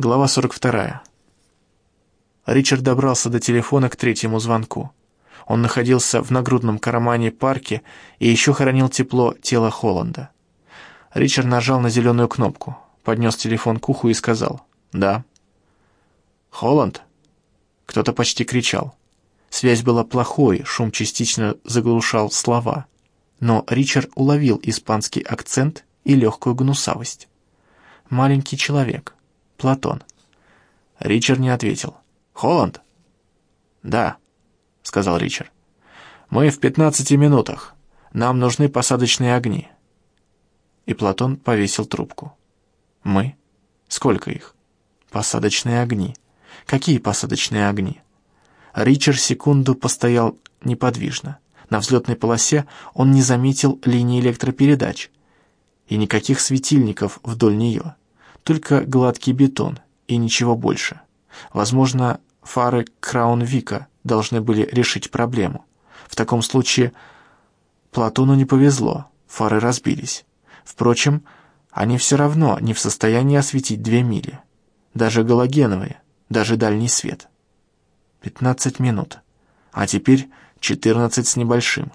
Глава 42. Ричард добрался до телефона к третьему звонку. Он находился в нагрудном кармане парке и еще хранил тепло тела Холланда. Ричард нажал на зеленую кнопку, поднес телефон к уху и сказал «Да». «Холланд?» Кто-то почти кричал. Связь была плохой, шум частично заглушал слова. Но Ричард уловил испанский акцент и легкую гнусавость. Маленький человек. Платон. Ричард не ответил. «Холланд?» «Да», — сказал Ричард. «Мы в пятнадцати минутах. Нам нужны посадочные огни». И Платон повесил трубку. «Мы? Сколько их?» «Посадочные огни. Какие посадочные огни?» Ричард секунду постоял неподвижно. На взлетной полосе он не заметил линии электропередач и никаких светильников вдоль нее только гладкий бетон и ничего больше. Возможно, фары Краунвика должны были решить проблему. В таком случае Платону не повезло, фары разбились. Впрочем, они все равно не в состоянии осветить две мили. Даже галогеновые, даже дальний свет. Пятнадцать минут. А теперь четырнадцать с небольшим.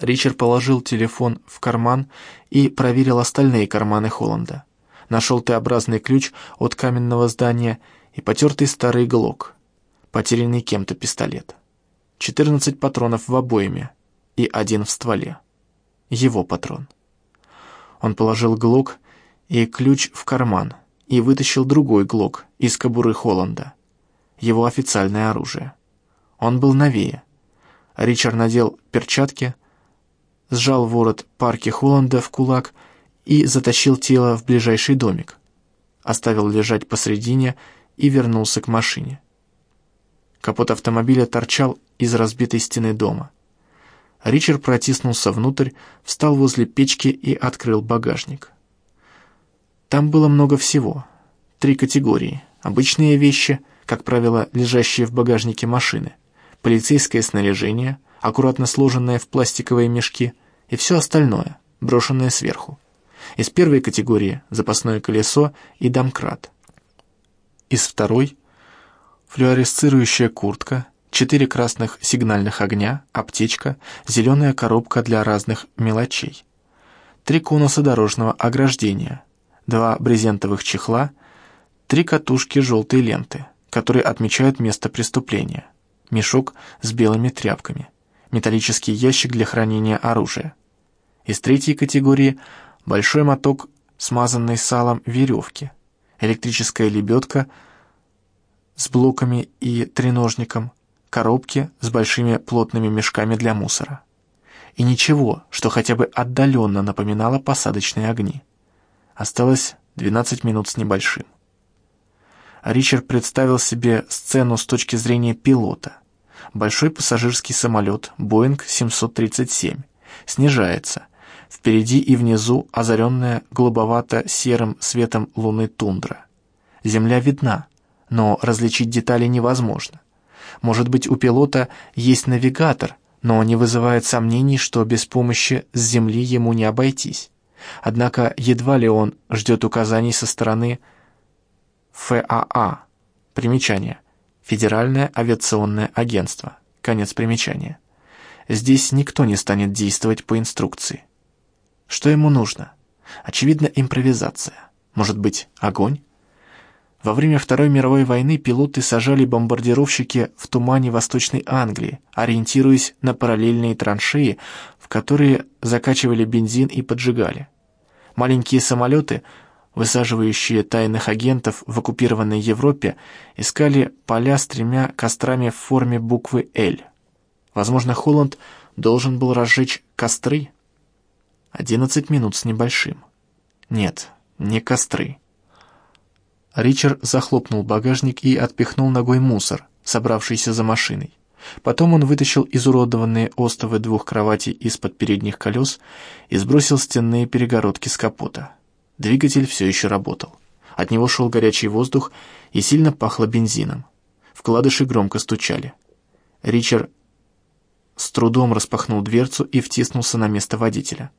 Ричард положил телефон в карман и проверил остальные карманы Холланда нашел Т-образный ключ от каменного здания и потертый старый глок, потерянный кем-то пистолет. 14 патронов в обойме и один в стволе. Его патрон. Он положил глок и ключ в карман и вытащил другой глок из кобуры Холланда. Его официальное оружие. Он был новее. Ричард надел перчатки, сжал ворот парки Холланда в кулак и затащил тело в ближайший домик. Оставил лежать посредине и вернулся к машине. Капот автомобиля торчал из разбитой стены дома. Ричард протиснулся внутрь, встал возле печки и открыл багажник. Там было много всего. Три категории. Обычные вещи, как правило, лежащие в багажнике машины. Полицейское снаряжение, аккуратно сложенное в пластиковые мешки, и все остальное, брошенное сверху. Из первой категории запасное колесо и домкрат. Из второй флюоресцирующая куртка, четыре красных сигнальных огня, аптечка, зеленая коробка для разных мелочей, три конуса дорожного ограждения, два брезентовых чехла, три катушки желтой ленты, которые отмечают место преступления, мешок с белыми тряпками, металлический ящик для хранения оружия. Из третьей категории большой моток смазанной салом веревки, электрическая лебедка с блоками и треножником, коробки с большими плотными мешками для мусора. И ничего, что хотя бы отдаленно напоминало посадочные огни. Осталось 12 минут с небольшим. Ричард представил себе сцену с точки зрения пилота. Большой пассажирский самолет Boeing 737 снижается, Впереди и внизу озаренная голубовато-серым светом луны тундра. Земля видна, но различить детали невозможно. Может быть, у пилота есть навигатор, но не вызывает сомнений, что без помощи с Земли ему не обойтись. Однако едва ли он ждет указаний со стороны ФАА. Примечание. Федеральное авиационное агентство. Конец примечания. Здесь никто не станет действовать по инструкции. Что ему нужно? Очевидно, импровизация. Может быть, огонь? Во время Второй мировой войны пилоты сажали бомбардировщики в тумане Восточной Англии, ориентируясь на параллельные траншеи, в которые закачивали бензин и поджигали. Маленькие самолеты, высаживающие тайных агентов в оккупированной Европе, искали поля с тремя кострами в форме буквы «Л». Возможно, Холланд должен был разжечь костры, Одиннадцать минут с небольшим. Нет, не костры. Ричард захлопнул багажник и отпихнул ногой мусор, собравшийся за машиной. Потом он вытащил изуродованные остовы двух кроватей из-под передних колес и сбросил стенные перегородки с капота. Двигатель все еще работал. От него шел горячий воздух и сильно пахло бензином. Вкладыши громко стучали. Ричард с трудом распахнул дверцу и втиснулся на место водителя.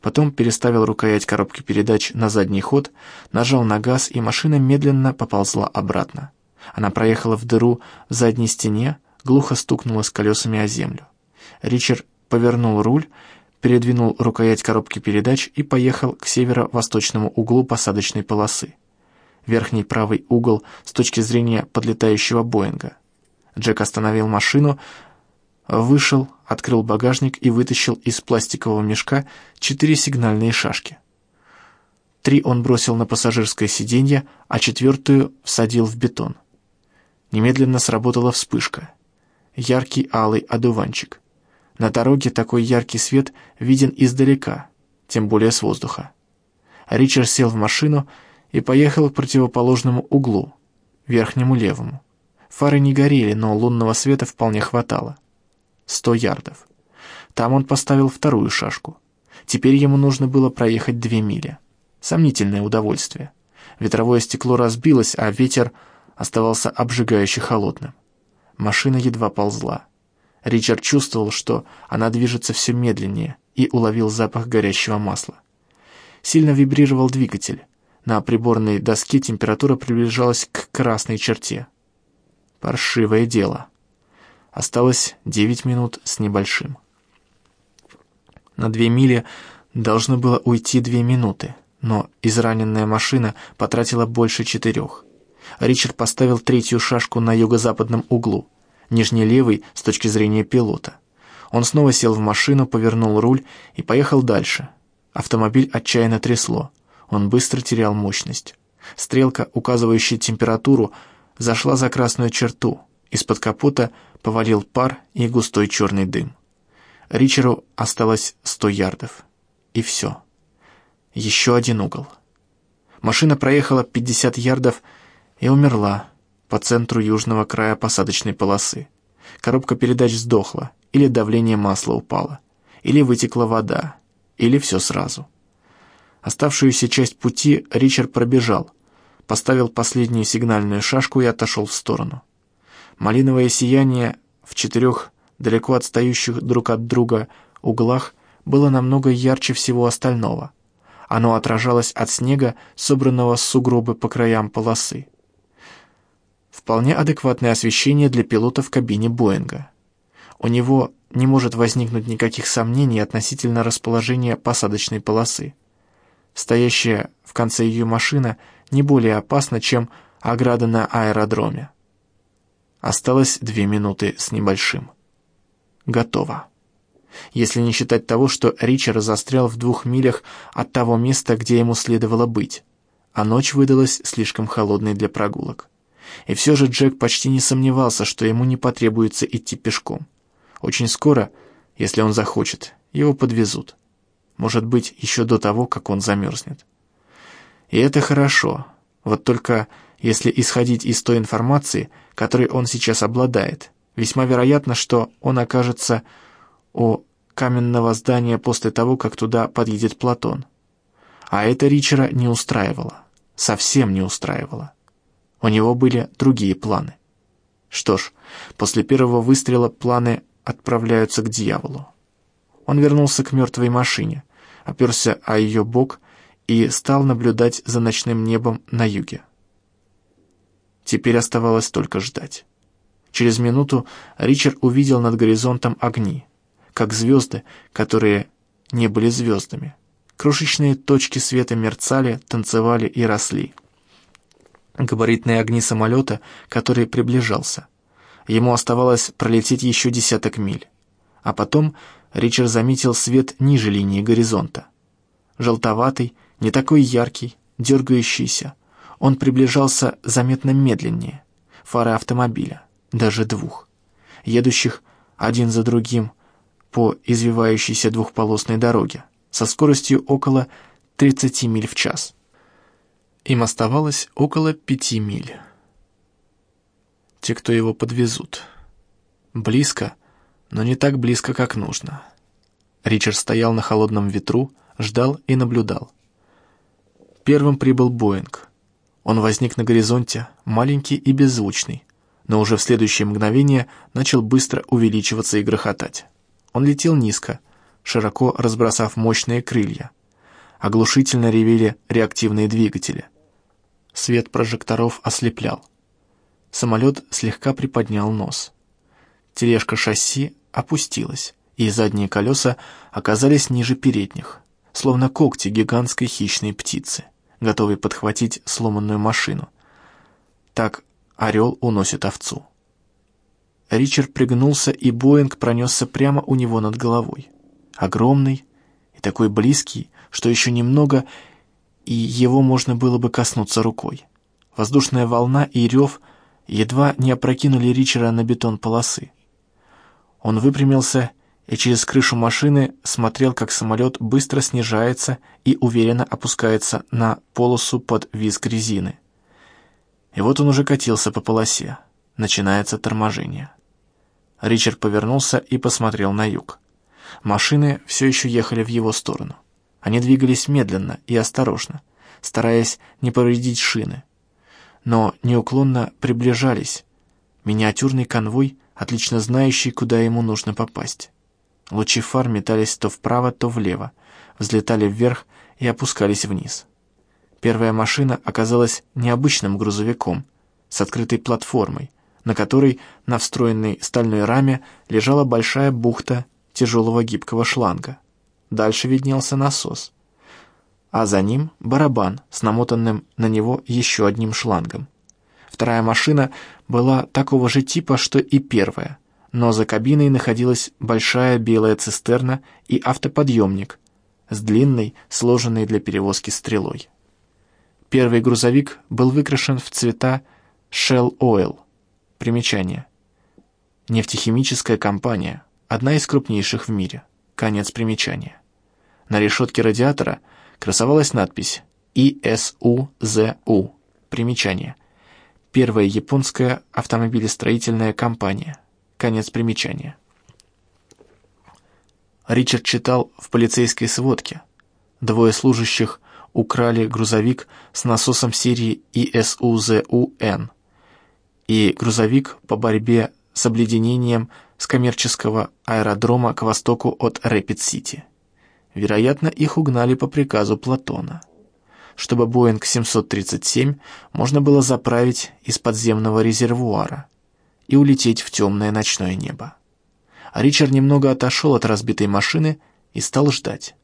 Потом переставил рукоять коробки передач на задний ход, нажал на газ, и машина медленно поползла обратно. Она проехала в дыру в задней стене, глухо стукнула с колесами о землю. Ричард повернул руль, передвинул рукоять коробки передач и поехал к северо-восточному углу посадочной полосы. Верхний правый угол с точки зрения подлетающего Боинга. Джек остановил машину, вышел, открыл багажник и вытащил из пластикового мешка четыре сигнальные шашки. Три он бросил на пассажирское сиденье, а четвертую всадил в бетон. Немедленно сработала вспышка. Яркий алый одуванчик. На дороге такой яркий свет виден издалека, тем более с воздуха. Ричард сел в машину и поехал к противоположному углу, верхнему левому. Фары не горели, но лунного света вполне хватало. Сто ярдов. Там он поставил вторую шашку. Теперь ему нужно было проехать две мили. Сомнительное удовольствие. Ветровое стекло разбилось, а ветер оставался обжигающе холодным. Машина едва ползла. Ричард чувствовал, что она движется все медленнее, и уловил запах горящего масла. Сильно вибрировал двигатель. На приборной доске температура приближалась к красной черте. Паршивое дело. Осталось девять минут с небольшим. На две мили должно было уйти две минуты, но израненная машина потратила больше четырех. Ричард поставил третью шашку на юго-западном углу, нижний левый с точки зрения пилота. Он снова сел в машину, повернул руль и поехал дальше. Автомобиль отчаянно трясло. Он быстро терял мощность. Стрелка, указывающая температуру, зашла за красную черту. Из-под капота повалил пар и густой черный дым. Ричеру осталось сто ярдов. И все. Еще один угол. Машина проехала 50 ярдов и умерла по центру южного края посадочной полосы. Коробка передач сдохла, или давление масла упало, или вытекла вода, или все сразу. Оставшуюся часть пути Ричард пробежал, поставил последнюю сигнальную шашку и отошел в сторону. Малиновое сияние в четырех далеко отстающих друг от друга углах было намного ярче всего остального. Оно отражалось от снега, собранного с сугробы по краям полосы. Вполне адекватное освещение для пилота в кабине Боинга. У него не может возникнуть никаких сомнений относительно расположения посадочной полосы. Стоящая в конце ее машина не более опасна, чем ограда на аэродроме. Осталось две минуты с небольшим. Готово. Если не считать того, что Ричард застрял в двух милях от того места, где ему следовало быть, а ночь выдалась слишком холодной для прогулок. И все же Джек почти не сомневался, что ему не потребуется идти пешком. Очень скоро, если он захочет, его подвезут. Может быть, еще до того, как он замерзнет. И это хорошо. Вот только если исходить из той информации, которой он сейчас обладает, весьма вероятно, что он окажется у каменного здания после того, как туда подъедет Платон. А это Ричера не устраивало. Совсем не устраивало. У него были другие планы. Что ж, после первого выстрела планы отправляются к дьяволу. Он вернулся к мертвой машине, оперся о ее бок и стал наблюдать за ночным небом на юге. Теперь оставалось только ждать. Через минуту Ричард увидел над горизонтом огни, как звезды, которые не были звездами. Крошечные точки света мерцали, танцевали и росли габаритные огни самолета, который приближался. Ему оставалось пролететь еще десяток миль. А потом Ричард заметил свет ниже линии горизонта. Желтоватый, не такой яркий, дергающийся. Он приближался заметно медленнее. Фары автомобиля, даже двух, едущих один за другим по извивающейся двухполосной дороге со скоростью около 30 миль в час. Им оставалось около пяти миль. Те, кто его подвезут. Близко, но не так близко, как нужно. Ричард стоял на холодном ветру, ждал и наблюдал. Первым прибыл Боинг. Он возник на горизонте, маленький и беззвучный, но уже в следующее мгновение начал быстро увеличиваться и грохотать. Он летел низко, широко разбросав мощные крылья. Оглушительно ревели реактивные двигатели. Свет прожекторов ослеплял. Самолет слегка приподнял нос. Тележка шасси опустилась, и задние колеса оказались ниже передних, словно когти гигантской хищной птицы, готовой подхватить сломанную машину. Так орел уносит овцу. Ричард пригнулся, и Боинг пронесся прямо у него над головой. Огромный и такой близкий, что еще немного, и его можно было бы коснуться рукой. Воздушная волна и рев едва не опрокинули Ричера на бетон полосы. Он выпрямился и через крышу машины смотрел, как самолет быстро снижается и уверенно опускается на полосу под визг резины. И вот он уже катился по полосе. Начинается торможение. Ричард повернулся и посмотрел на юг. Машины все еще ехали в его сторону. Они двигались медленно и осторожно, стараясь не повредить шины. Но неуклонно приближались. Миниатюрный конвой, отлично знающий, куда ему нужно попасть. Лучи фар метались то вправо, то влево, взлетали вверх и опускались вниз. Первая машина оказалась необычным грузовиком с открытой платформой, на которой на встроенной стальной раме лежала большая бухта тяжелого гибкого шланга. Дальше виднелся насос. А за ним барабан с намотанным на него еще одним шлангом. Вторая машина была такого же типа, что и первая, но за кабиной находилась большая белая цистерна и автоподъемник с длинной, сложенной для перевозки стрелой. Первый грузовик был выкрашен в цвета Shell Oil – Примечание. Нефтехимическая компания, одна из крупнейших в мире. Конец примечания. На решетке радиатора красовалась надпись ISUZU. Примечание. Первая японская автомобилестроительная компания. Конец примечания. Ричер читал в полицейской сводке. Двое служащих украли грузовик с насосом серии Isuzu N и грузовик по борьбе с обледенением с коммерческого аэродрома к востоку от Рэпид-Сити. Вероятно, их угнали по приказу Платона. Чтобы Боинг 737 можно было заправить из подземного резервуара и улететь в темное ночное небо. А Ричард немного отошел от разбитой машины и стал ждать.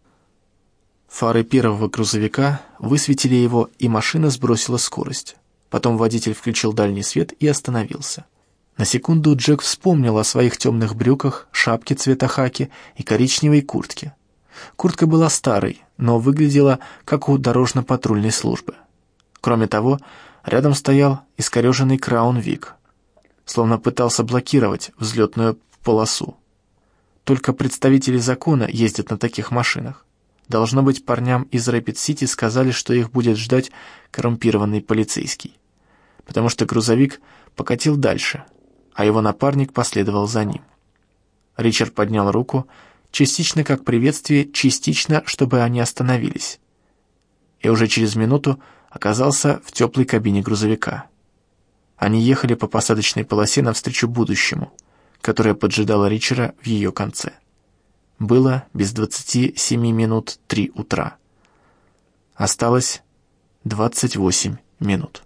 Фары первого грузовика высветили его, и машина сбросила скорость. Потом водитель включил дальний свет и остановился. На секунду Джек вспомнил о своих темных брюках, шапке цвета хаки и коричневой куртке. Куртка была старой, но выглядела как у дорожно-патрульной службы. Кроме того, рядом стоял искореженный Crown Vic, словно пытался блокировать взлетную полосу. Только представители закона ездят на таких машинах. Должно быть, парням из Рэпид-Сити сказали, что их будет ждать коррумпированный полицейский. Потому что грузовик покатил дальше, а его напарник последовал за ним. Ричард поднял руку, частично как приветствие, частично, чтобы они остановились. И уже через минуту оказался в теплой кабине грузовика. Они ехали по посадочной полосе навстречу будущему, которое поджидало Ричера в ее конце. Было без двадцати семи минут три утра. Осталось двадцать восемь минут.